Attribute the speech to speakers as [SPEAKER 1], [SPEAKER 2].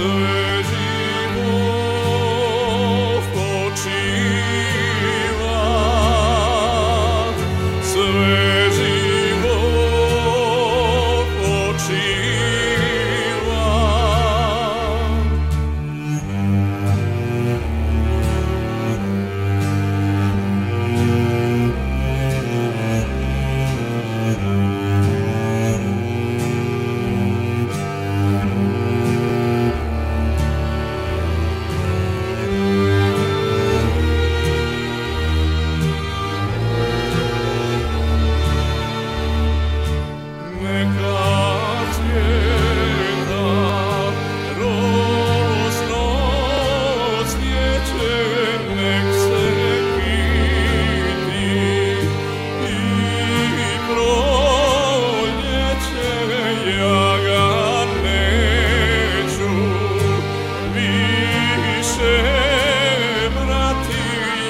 [SPEAKER 1] say